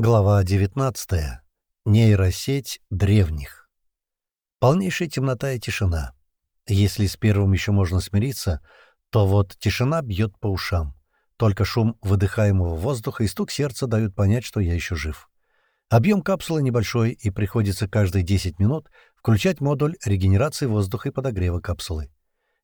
Глава 19. Нейросеть древних. Полнейшая темнота и тишина. Если с первым еще можно смириться, то вот тишина бьет по ушам. Только шум выдыхаемого воздуха и стук сердца дают понять, что я еще жив. Объем капсулы небольшой, и приходится каждые 10 минут включать модуль регенерации воздуха и подогрева капсулы.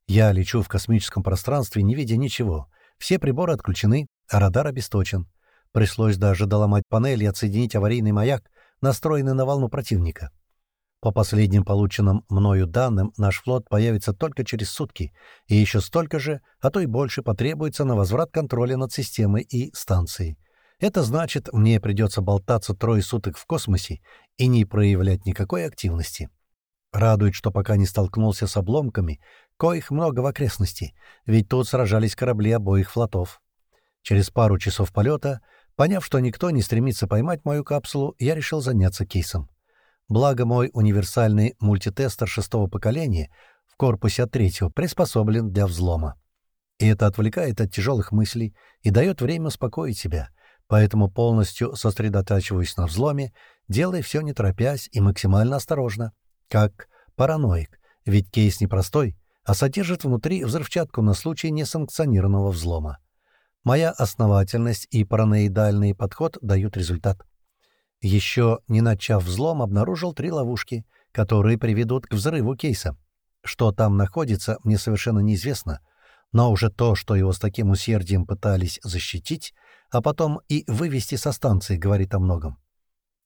Я лечу в космическом пространстве, не видя ничего. Все приборы отключены, а радар обесточен. Пришлось даже доломать панель и отсоединить аварийный маяк, настроенный на волну противника. По последним полученным мною данным, наш флот появится только через сутки, и еще столько же, а то и больше, потребуется на возврат контроля над системой и станцией. Это значит, мне придется болтаться трое суток в космосе и не проявлять никакой активности. Радует, что пока не столкнулся с обломками, коих много в окрестности, ведь тут сражались корабли обоих флотов. Через пару часов полета Поняв, что никто не стремится поймать мою капсулу, я решил заняться кейсом. Благо мой универсальный мультитестер шестого поколения в корпусе от третьего приспособлен для взлома. И это отвлекает от тяжелых мыслей и дает время успокоить себя, поэтому полностью сосредотачиваюсь на взломе, делая все не торопясь и максимально осторожно, как параноик, ведь кейс непростой, а содержит внутри взрывчатку на случай несанкционированного взлома. Моя основательность и параноидальный подход дают результат. Еще не начав взлом, обнаружил три ловушки, которые приведут к взрыву кейса. Что там находится, мне совершенно неизвестно, но уже то, что его с таким усердием пытались защитить, а потом и вывести со станции, говорит о многом.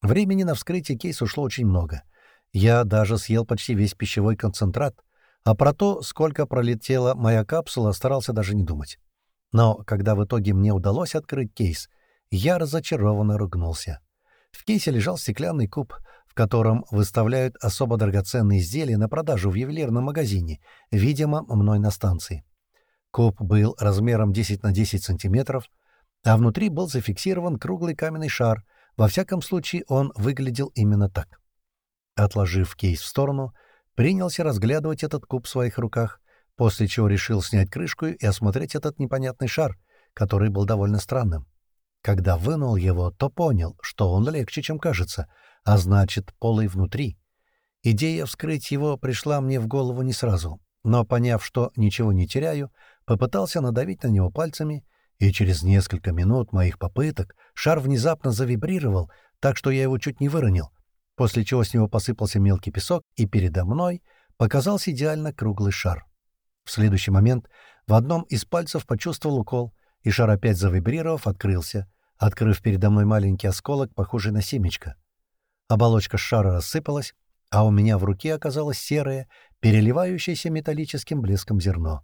Времени на вскрытие кейса ушло очень много. Я даже съел почти весь пищевой концентрат, а про то, сколько пролетела моя капсула, старался даже не думать. Но когда в итоге мне удалось открыть кейс, я разочарованно ругнулся. В кейсе лежал стеклянный куб, в котором выставляют особо драгоценные изделия на продажу в ювелирном магазине, видимо, мной на станции. Куб был размером 10 на 10 сантиметров, а внутри был зафиксирован круглый каменный шар. Во всяком случае, он выглядел именно так. Отложив кейс в сторону, принялся разглядывать этот куб в своих руках, после чего решил снять крышку и осмотреть этот непонятный шар, который был довольно странным. Когда вынул его, то понял, что он легче, чем кажется, а значит, полый внутри. Идея вскрыть его пришла мне в голову не сразу, но, поняв, что ничего не теряю, попытался надавить на него пальцами, и через несколько минут моих попыток шар внезапно завибрировал, так что я его чуть не выронил, после чего с него посыпался мелкий песок, и передо мной показался идеально круглый шар. В следующий момент в одном из пальцев почувствовал укол, и шар опять завибрировав, открылся, открыв передо мной маленький осколок, похожий на семечко. Оболочка шара рассыпалась, а у меня в руке оказалось серое, переливающееся металлическим блеском зерно.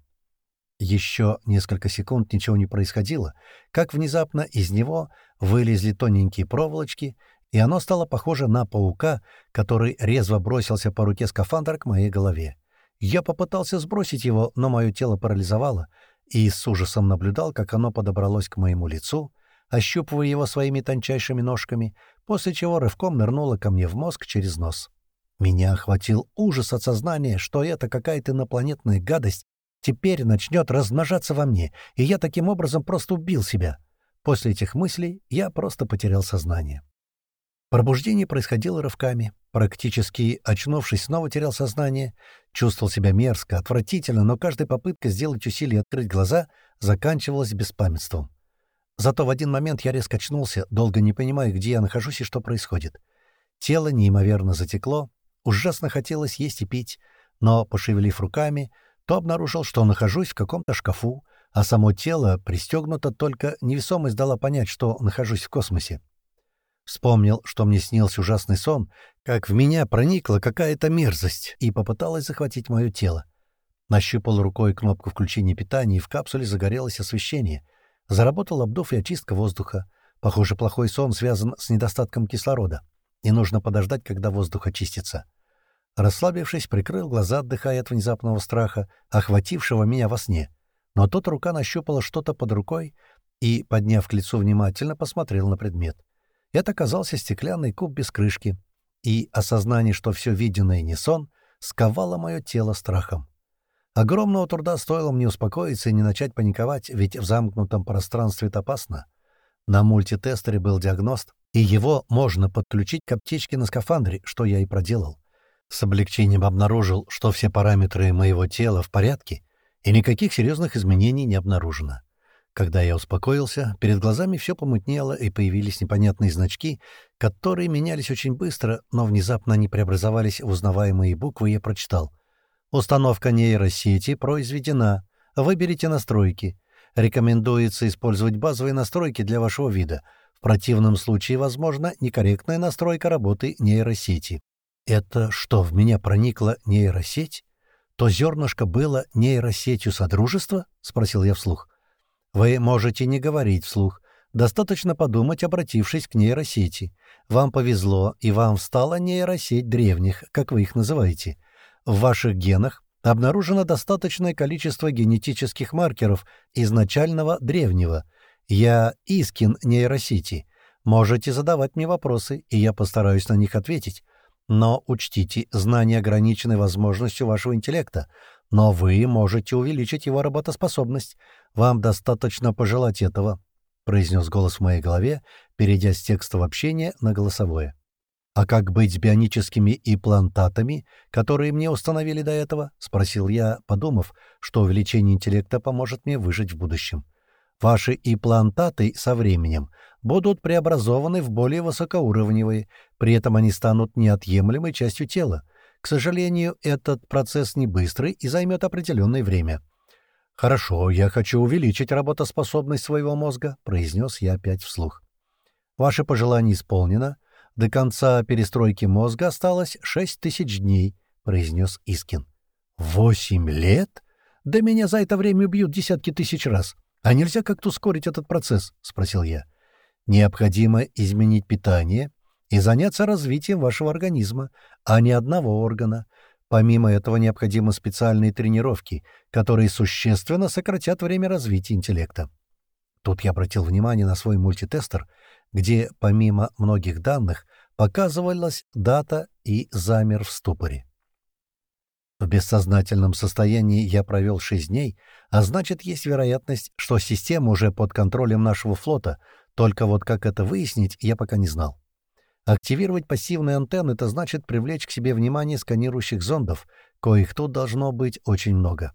Еще несколько секунд ничего не происходило, как внезапно из него вылезли тоненькие проволочки, и оно стало похоже на паука, который резво бросился по руке скафандра к моей голове. Я попытался сбросить его, но мое тело парализовало, и с ужасом наблюдал, как оно подобралось к моему лицу, ощупывая его своими тончайшими ножками, после чего рывком нырнуло ко мне в мозг через нос. Меня охватил ужас от сознания, что это какая-то инопланетная гадость теперь начнет размножаться во мне, и я таким образом просто убил себя. После этих мыслей я просто потерял сознание. Пробуждение происходило рывками. Практически очнувшись, снова терял сознание. Чувствовал себя мерзко, отвратительно, но каждая попытка сделать усилие открыть глаза заканчивалась беспамятством. Зато в один момент я резко очнулся, долго не понимая, где я нахожусь и что происходит. Тело неимоверно затекло, ужасно хотелось есть и пить, но, пошевелив руками, то обнаружил, что нахожусь в каком-то шкафу, а само тело пристегнуто, только невесомость дала понять, что нахожусь в космосе. Вспомнил, что мне снился ужасный сон, как в меня проникла какая-то мерзость и попыталась захватить мое тело. Нащупал рукой кнопку включения питания, и в капсуле загорелось освещение. Заработал обдув и очистка воздуха. Похоже, плохой сон связан с недостатком кислорода, и нужно подождать, когда воздух очистится. Расслабившись, прикрыл глаза, отдыхая от внезапного страха, охватившего меня во сне. Но тут рука нащупала что-то под рукой и, подняв к лицу внимательно, посмотрел на предмет — это оказался стеклянный куб без крышки, и осознание, что все виденное не сон, сковало мое тело страхом. Огромного труда стоило мне успокоиться и не начать паниковать, ведь в замкнутом пространстве это опасно. На мультитестере был диагност, и его можно подключить к аптечке на скафандре, что я и проделал. С облегчением обнаружил, что все параметры моего тела в порядке, и никаких серьезных изменений не обнаружено. Когда я успокоился, перед глазами все помутнело, и появились непонятные значки, которые менялись очень быстро, но внезапно они преобразовались в узнаваемые буквы, я прочитал. «Установка нейросети произведена. Выберите настройки. Рекомендуется использовать базовые настройки для вашего вида. В противном случае, возможно, некорректная настройка работы нейросети». «Это что, в меня проникла нейросеть? То зернышко было нейросетью Содружества?» — спросил я вслух. Вы можете не говорить вслух. Достаточно подумать, обратившись к нейросети. Вам повезло, и вам встала нейросеть древних, как вы их называете. В ваших генах обнаружено достаточное количество генетических маркеров изначального древнего. Я Искин нейросети. Можете задавать мне вопросы, и я постараюсь на них ответить. Но учтите, знания ограничены возможностью вашего интеллекта, но вы можете увеличить его работоспособность. Вам достаточно пожелать этого», — произнес голос в моей голове, перейдя с текста в общение на голосовое. «А как быть с бионическими имплантатами, которые мне установили до этого?» — спросил я, подумав, что увеличение интеллекта поможет мне выжить в будущем. «Ваши имплантаты со временем будут преобразованы в более высокоуровневые, при этом они станут неотъемлемой частью тела. К сожалению, этот процесс не быстрый и займет определенное время». «Хорошо, я хочу увеличить работоспособность своего мозга», — произнес я опять вслух. «Ваше пожелание исполнено. До конца перестройки мозга осталось шесть тысяч дней», — произнес Искин. «Восемь лет? Да меня за это время убьют десятки тысяч раз. А нельзя как-то ускорить этот процесс?» — спросил я. «Необходимо изменить питание и заняться развитием вашего организма, а не одного органа. Помимо этого необходимы специальные тренировки, которые существенно сократят время развития интеллекта. Тут я обратил внимание на свой мультитестер, где, помимо многих данных, показывалась дата и замер в ступоре. В бессознательном состоянии я провел шесть дней, а значит, есть вероятность, что система уже под контролем нашего флота, только вот как это выяснить, я пока не знал. Активировать пассивные антенны — это значит привлечь к себе внимание сканирующих зондов, коих тут должно быть очень много.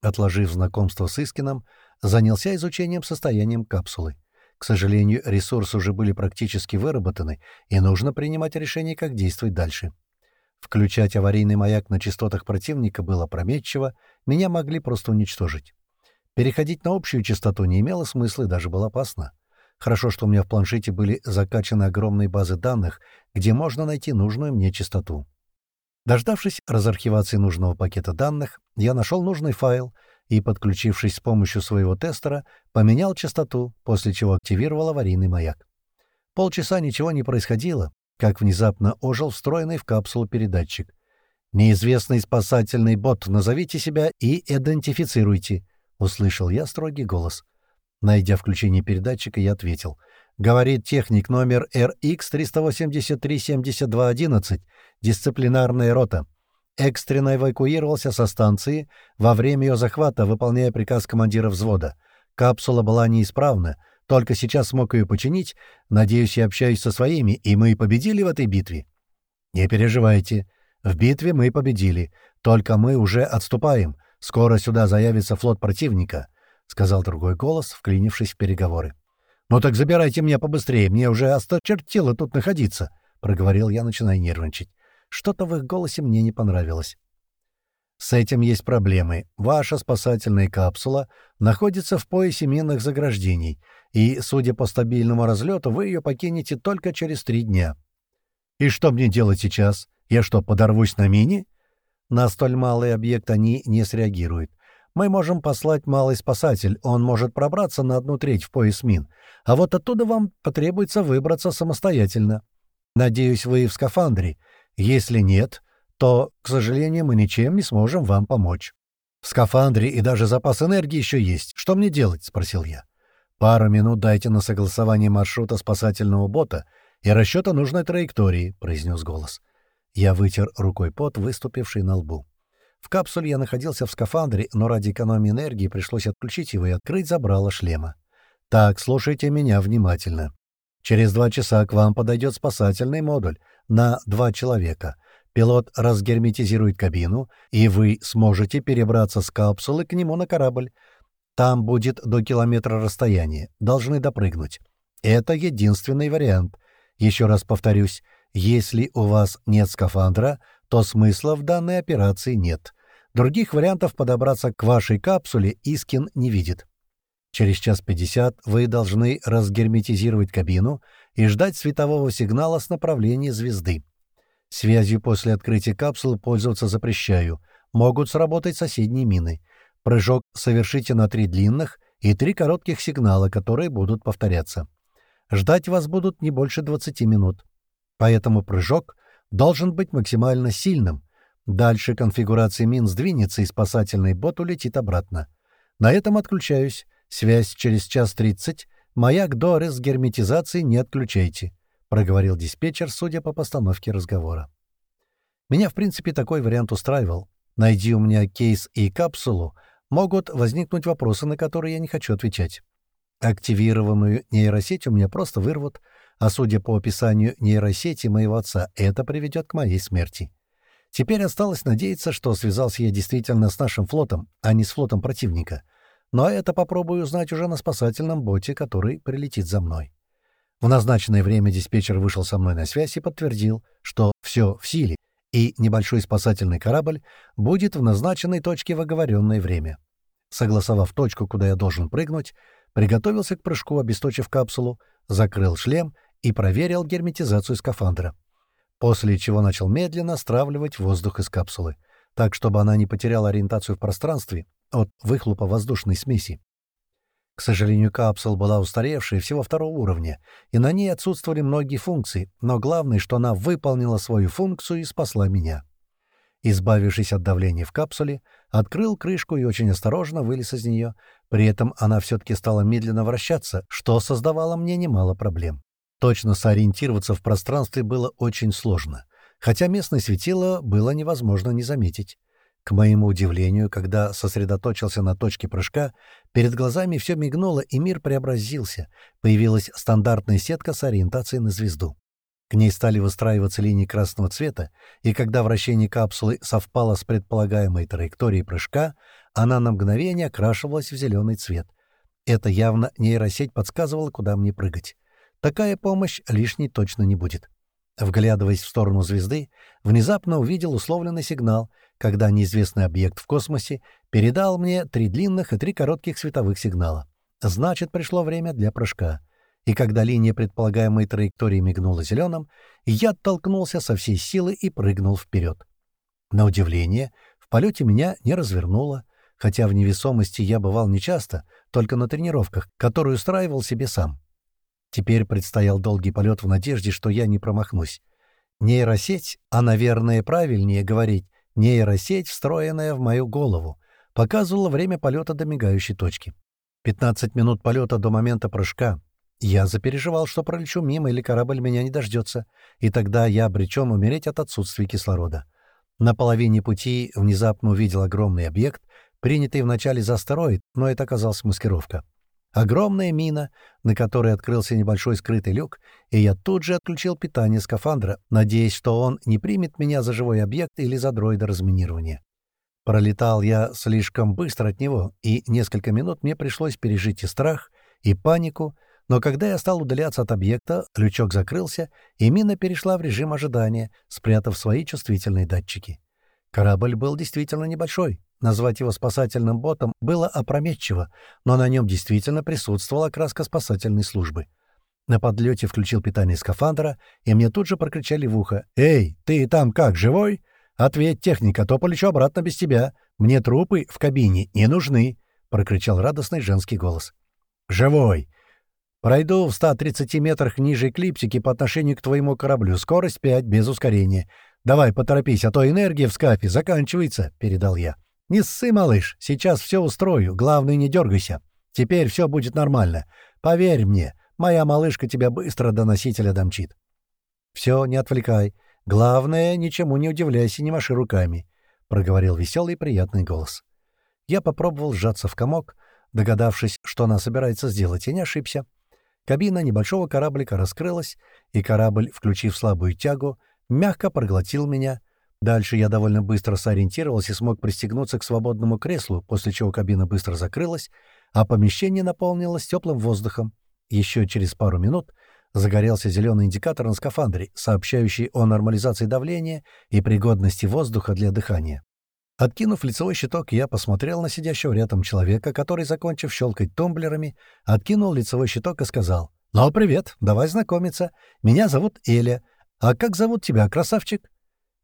Отложив знакомство с Искином, занялся изучением состоянием капсулы. К сожалению, ресурсы уже были практически выработаны, и нужно принимать решение, как действовать дальше. Включать аварийный маяк на частотах противника было опрометчиво, меня могли просто уничтожить. Переходить на общую частоту не имело смысла и даже было опасно. Хорошо, что у меня в планшете были закачаны огромные базы данных, где можно найти нужную мне частоту. Дождавшись разархивации нужного пакета данных, я нашел нужный файл и, подключившись с помощью своего тестера, поменял частоту, после чего активировал аварийный маяк. Полчаса ничего не происходило, как внезапно ожил встроенный в капсулу передатчик. «Неизвестный спасательный бот, назовите себя и идентифицируйте», — услышал я строгий голос. Найдя включение передатчика, я ответил. «Говорит техник номер RX-383-7211, дисциплинарная рота. Экстренно эвакуировался со станции во время ее захвата, выполняя приказ командира взвода. Капсула была неисправна, только сейчас смог ее починить. Надеюсь, я общаюсь со своими, и мы победили в этой битве». «Не переживайте. В битве мы победили. Только мы уже отступаем. Скоро сюда заявится флот противника сказал другой голос, вклинившись в переговоры. «Ну так забирайте меня побыстрее, мне уже осточертело тут находиться», — проговорил я, начиная нервничать. Что-то в их голосе мне не понравилось. «С этим есть проблемы. Ваша спасательная капсула находится в поясе минных заграждений, и, судя по стабильному разлету, вы ее покинете только через три дня». «И что мне делать сейчас? Я что, подорвусь на мине?» На столь малый объект они не среагируют мы можем послать малый спасатель, он может пробраться на одну треть в пояс мин, а вот оттуда вам потребуется выбраться самостоятельно. Надеюсь, вы в скафандре. Если нет, то, к сожалению, мы ничем не сможем вам помочь. В скафандре и даже запас энергии еще есть. Что мне делать? — спросил я. Пару минут дайте на согласование маршрута спасательного бота и расчета нужной траектории, — произнес голос. Я вытер рукой пот, выступивший на лбу. В капсуле я находился в скафандре, но ради экономии энергии пришлось отключить его и открыть забрало шлема. Так, слушайте меня внимательно. Через два часа к вам подойдет спасательный модуль на два человека. Пилот разгерметизирует кабину, и вы сможете перебраться с капсулы к нему на корабль. Там будет до километра расстояния. Должны допрыгнуть. Это единственный вариант. Еще раз повторюсь, если у вас нет скафандра, то смысла в данной операции нет. Других вариантов подобраться к вашей капсуле Искин не видит. Через час пятьдесят вы должны разгерметизировать кабину и ждать светового сигнала с направления звезды. Связью после открытия капсулы пользоваться запрещаю. Могут сработать соседние мины. Прыжок совершите на три длинных и три коротких сигнала, которые будут повторяться. Ждать вас будут не больше 20 минут. Поэтому прыжок должен быть максимально сильным. Дальше конфигурация мин сдвинется, и спасательный бот улетит обратно. На этом отключаюсь. Связь через час тридцать. Маяк до разгерметизации не отключайте», — проговорил диспетчер, судя по постановке разговора. Меня, в принципе, такой вариант устраивал. Найди у меня кейс и капсулу, могут возникнуть вопросы, на которые я не хочу отвечать. Активированную нейросеть у меня просто вырвут, а судя по описанию нейросети моего отца, это приведет к моей смерти. Теперь осталось надеяться, что связался я действительно с нашим флотом, а не с флотом противника — но это попробую узнать уже на спасательном боте, который прилетит за мной. В назначенное время диспетчер вышел со мной на связь и подтвердил, что все в силе, и небольшой спасательный корабль будет в назначенной точке в оговоренное время. Согласовав точку, куда я должен прыгнуть, приготовился к прыжку, обесточив капсулу, закрыл шлем и проверил герметизацию скафандра. После чего начал медленно стравливать воздух из капсулы, так, чтобы она не потеряла ориентацию в пространстве от выхлопа воздушной смеси. К сожалению, капсула была устаревшей всего второго уровня, и на ней отсутствовали многие функции, но главное, что она выполнила свою функцию и спасла меня. Избавившись от давления в капсуле, открыл крышку и очень осторожно вылез из нее. При этом она все-таки стала медленно вращаться, что создавало мне немало проблем. Точно сориентироваться в пространстве было очень сложно, хотя местное светило было невозможно не заметить. К моему удивлению, когда сосредоточился на точке прыжка, перед глазами все мигнуло, и мир преобразился. Появилась стандартная сетка с ориентацией на звезду. К ней стали выстраиваться линии красного цвета, и когда вращение капсулы совпало с предполагаемой траекторией прыжка, она на мгновение окрашивалась в зеленый цвет. Это явно нейросеть подсказывала, куда мне прыгать. Такая помощь лишней точно не будет. Вглядываясь в сторону звезды, внезапно увидел условленный сигнал, когда неизвестный объект в космосе передал мне три длинных и три коротких световых сигнала. Значит, пришло время для прыжка. И когда линия предполагаемой траектории мигнула зеленым, я оттолкнулся со всей силы и прыгнул вперед. На удивление, в полете меня не развернуло, хотя в невесомости я бывал нечасто, только на тренировках, которые устраивал себе сам. Теперь предстоял долгий полет в надежде, что я не промахнусь. Нейросеть, а, наверное, правильнее говорить, нейросеть, встроенная в мою голову, показывала время полета до мигающей точки. 15 минут полета до момента прыжка. Я запереживал, что пролечу мимо или корабль меня не дождется, и тогда я обречен умереть от отсутствия кислорода. На половине пути внезапно увидел огромный объект, принятый вначале за астероид, но это оказалась маскировка. Огромная мина, на которой открылся небольшой скрытый люк, и я тут же отключил питание скафандра, надеясь, что он не примет меня за живой объект или за дроида разминирования. Пролетал я слишком быстро от него, и несколько минут мне пришлось пережить и страх, и панику, но когда я стал удаляться от объекта, лючок закрылся, и мина перешла в режим ожидания, спрятав свои чувствительные датчики. Корабль был действительно небольшой, Назвать его спасательным ботом было опрометчиво, но на нем действительно присутствовала краска спасательной службы. На подлете включил питание скафандра, и мне тут же прокричали в ухо. «Эй, ты там как, живой? Ответь, техника, то полечу обратно без тебя. Мне трупы в кабине не нужны», — прокричал радостный женский голос. «Живой! Пройду в 130 метрах ниже эклиптики по отношению к твоему кораблю. Скорость 5 без ускорения. Давай, поторопись, а то энергия в скафе заканчивается», — передал я. «Не ссы, малыш, сейчас все устрою, главное, не дергайся. Теперь все будет нормально. Поверь мне, моя малышка тебя быстро до носителя домчит». «Все, не отвлекай. Главное, ничему не удивляйся, не маши руками», — проговорил веселый приятный голос. Я попробовал сжаться в комок, Догадавшись, что она собирается сделать, я не ошибся. Кабина небольшого кораблика раскрылась, и корабль, включив слабую тягу, мягко проглотил меня. Дальше я довольно быстро сориентировался и смог пристегнуться к свободному креслу, после чего кабина быстро закрылась, а помещение наполнилось теплым воздухом. Еще через пару минут загорелся зеленый индикатор на скафандре, сообщающий о нормализации давления и пригодности воздуха для дыхания. Откинув лицевой щиток, я посмотрел на сидящего рядом человека, который, закончив щелкать тумблерами, откинул лицевой щиток и сказал, «Ну, привет, давай знакомиться. Меня зовут Эля. А как зовут тебя, красавчик?»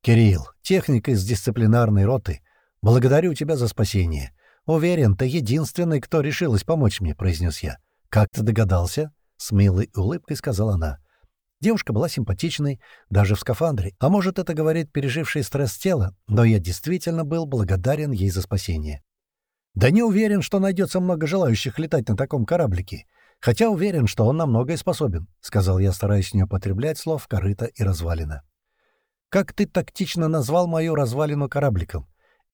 «Кирилл, техник из дисциплинарной роты. Благодарю тебя за спасение. Уверен, ты единственный, кто решилась помочь мне», — произнес я. «Как ты догадался?» — с милой улыбкой сказала она. Девушка была симпатичной, даже в скафандре, а может, это говорит переживший стресс тела, но я действительно был благодарен ей за спасение. Да не уверен, что найдется много желающих летать на таком кораблике, хотя уверен, что он на многое способен, — сказал я, стараясь не употреблять слов «корыто» и «развалина». «Как ты тактично назвал мою развалину корабликом?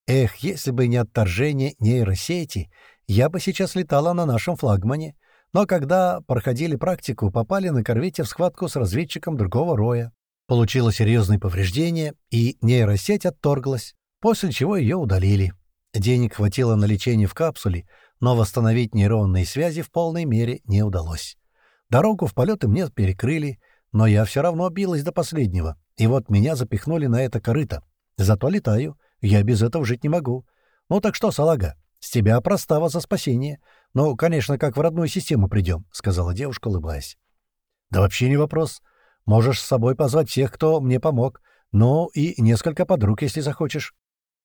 Эх, если бы не отторжение нейросети, я бы сейчас летала на нашем флагмане, но когда проходили практику, попали на корвете в схватку с разведчиком другого роя. Получило серьезные повреждения, и нейросеть отторглась, после чего ее удалили. Денег хватило на лечение в капсуле, но восстановить нейронные связи в полной мере не удалось. Дорогу в полеты мне перекрыли, но я все равно билась до последнего, и вот меня запихнули на это корыто. Зато летаю, я без этого жить не могу. Ну так что, салага, с тебя простава за спасение. «Ну, конечно, как в родную систему придем», — сказала девушка, улыбаясь. «Да вообще не вопрос. Можешь с собой позвать всех, кто мне помог. Ну, и несколько подруг, если захочешь.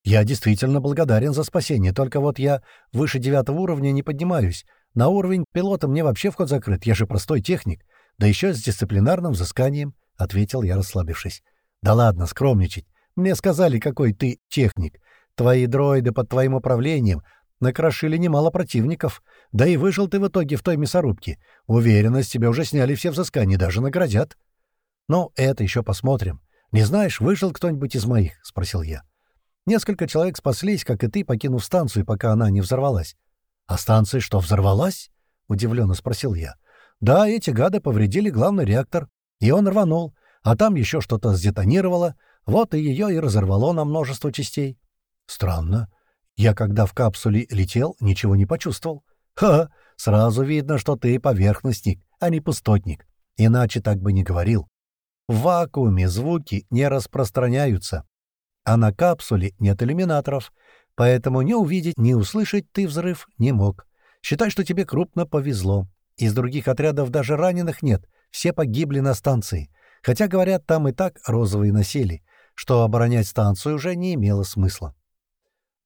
Я действительно благодарен за спасение, только вот я выше девятого уровня не поднимаюсь. На уровень пилота мне вообще вход закрыт, я же простой техник. Да еще с дисциплинарным взысканием», — ответил я, расслабившись. «Да ладно, скромничать. Мне сказали, какой ты техник. Твои дроиды под твоим управлением накрошили немало противников, да и выжил ты в итоге в той мясорубке. Уверенность тебя уже сняли все взыскания, даже наградят. Ну, это еще посмотрим. Не знаешь, выжил кто-нибудь из моих? — спросил я. Несколько человек спаслись, как и ты, покинув станцию, пока она не взорвалась. — А станция что, взорвалась? — удивленно спросил я. — Да, эти гады повредили главный реактор, и он рванул, а там еще что-то сдетонировало, вот и ее и разорвало на множество частей. — Странно. Я, когда в капсуле летел, ничего не почувствовал. Ха, сразу видно, что ты поверхностник, а не пустотник. Иначе так бы не говорил. В вакууме звуки не распространяются, а на капсуле нет иллюминаторов, поэтому не увидеть, не услышать ты взрыв не мог. Считай, что тебе крупно повезло. Из других отрядов даже раненых нет, все погибли на станции. Хотя, говорят, там и так розовые носили, что оборонять станцию уже не имело смысла.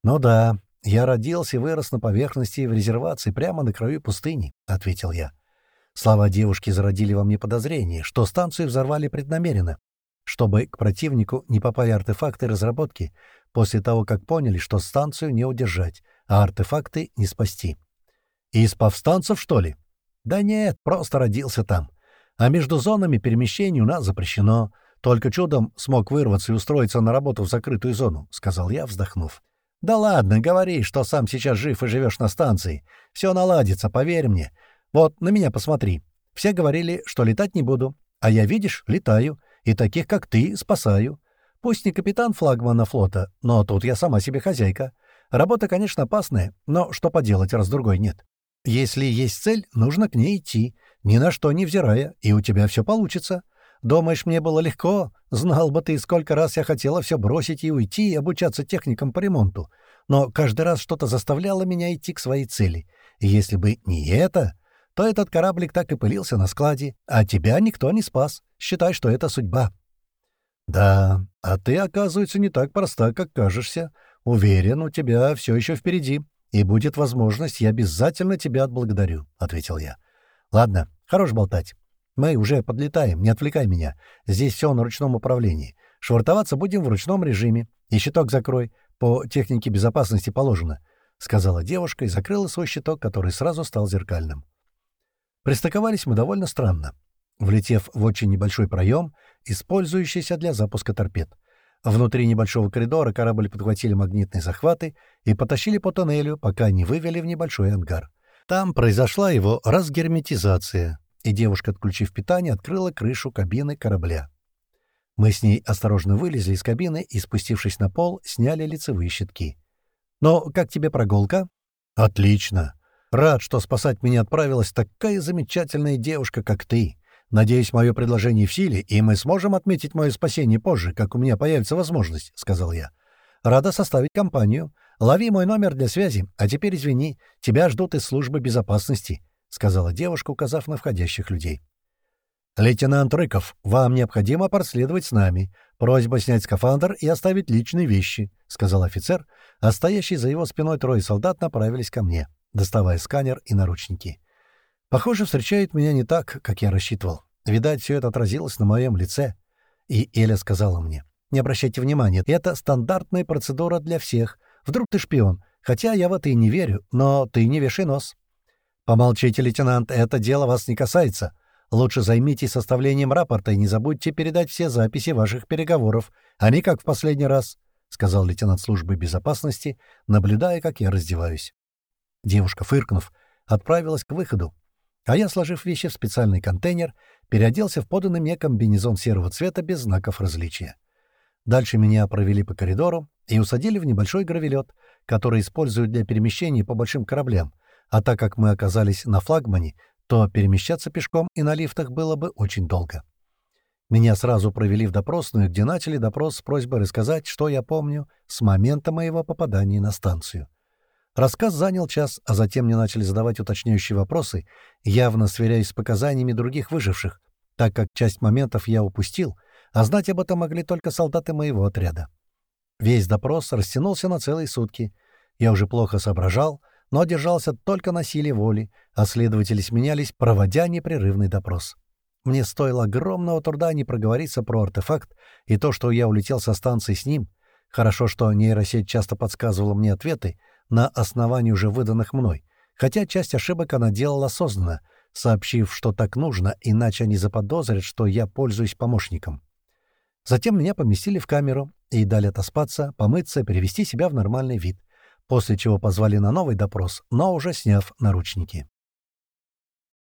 Ну да, «Я родился и вырос на поверхности в резервации, прямо на краю пустыни», — ответил я. Слова девушки зародили во мне подозрение, что станцию взорвали преднамеренно, чтобы к противнику не попали артефакты разработки, после того, как поняли, что станцию не удержать, а артефакты не спасти. «Из повстанцев, что ли?» «Да нет, просто родился там. А между зонами перемещений у нас запрещено. Только чудом смог вырваться и устроиться на работу в закрытую зону», — сказал я, вздохнув. «Да ладно, говори, что сам сейчас жив и живешь на станции. Все наладится, поверь мне. Вот, на меня посмотри. Все говорили, что летать не буду. А я, видишь, летаю. И таких, как ты, спасаю. Пусть не капитан флагмана флота, но тут я сама себе хозяйка. Работа, конечно, опасная, но что поделать, раз другой нет. Если есть цель, нужно к ней идти, ни на что не взирая, и у тебя все получится. Думаешь, мне было легко? Знал бы ты, сколько раз я хотела все бросить и уйти и обучаться техникам по ремонту. Но каждый раз что-то заставляло меня идти к своей цели. И если бы не это, то этот кораблик так и пылился на складе, а тебя никто не спас. Считай, что это судьба. Да, а ты, оказывается, не так проста, как кажешься. Уверен, у тебя все еще впереди. И будет возможность, я обязательно тебя отблагодарю, — ответил я. Ладно, хорош болтать. Мы уже подлетаем, не отвлекай меня. Здесь все на ручном управлении. Швартоваться будем в ручном режиме. И щиток закрой. По технике безопасности положено», — сказала девушка и закрыла свой щиток, который сразу стал зеркальным. Пристыковались мы довольно странно, влетев в очень небольшой проем, использующийся для запуска торпед. Внутри небольшого коридора корабль подхватили магнитные захваты и потащили по тоннелю, пока не вывели в небольшой ангар. Там произошла его разгерметизация, и девушка, отключив питание, открыла крышу кабины корабля. Мы с ней осторожно вылезли из кабины и, спустившись на пол, сняли лицевые щитки. «Но как тебе прогулка?» «Отлично. Рад, что спасать меня отправилась такая замечательная девушка, как ты. Надеюсь, мое предложение в силе, и мы сможем отметить мое спасение позже, как у меня появится возможность», — сказал я. «Рада составить компанию. Лови мой номер для связи, а теперь извини, тебя ждут из службы безопасности», — сказала девушка, указав на входящих людей. «Лейтенант Рыков, вам необходимо проследовать с нами. Просьба снять скафандр и оставить личные вещи», — сказал офицер, а стоящий за его спиной трое солдат направились ко мне, доставая сканер и наручники. Похоже, встречают меня не так, как я рассчитывал. Видать, все это отразилось на моем лице. И Эля сказала мне, «Не обращайте внимания, это стандартная процедура для всех. Вдруг ты шпион. Хотя я в это и не верю, но ты не вешай нос». «Помолчите, лейтенант, это дело вас не касается», Лучше займитесь составлением рапорта и не забудьте передать все записи ваших переговоров, а не как в последний раз», — сказал лейтенант службы безопасности, наблюдая, как я раздеваюсь. Девушка, фыркнув, отправилась к выходу, а я, сложив вещи в специальный контейнер, переоделся в поданный мне комбинезон серого цвета без знаков различия. Дальше меня провели по коридору и усадили в небольшой гравелет, который используют для перемещения по большим кораблям, а так как мы оказались на флагмане, то перемещаться пешком и на лифтах было бы очень долго. Меня сразу провели в допросную, где начали допрос с просьбой рассказать, что я помню с момента моего попадания на станцию. Рассказ занял час, а затем мне начали задавать уточняющие вопросы, явно сверяясь с показаниями других выживших, так как часть моментов я упустил, а знать об этом могли только солдаты моего отряда. Весь допрос растянулся на целые сутки. Я уже плохо соображал — но держался только на силе воли, а следователи сменялись, проводя непрерывный допрос. Мне стоило огромного труда не проговориться про артефакт и то, что я улетел со станции с ним. Хорошо, что нейросеть часто подсказывала мне ответы на основании уже выданных мной, хотя часть ошибок она делала осознанно, сообщив, что так нужно, иначе они заподозрят, что я пользуюсь помощником. Затем меня поместили в камеру и дали отоспаться, помыться, перевести себя в нормальный вид — после чего позвали на новый допрос, но уже сняв наручники.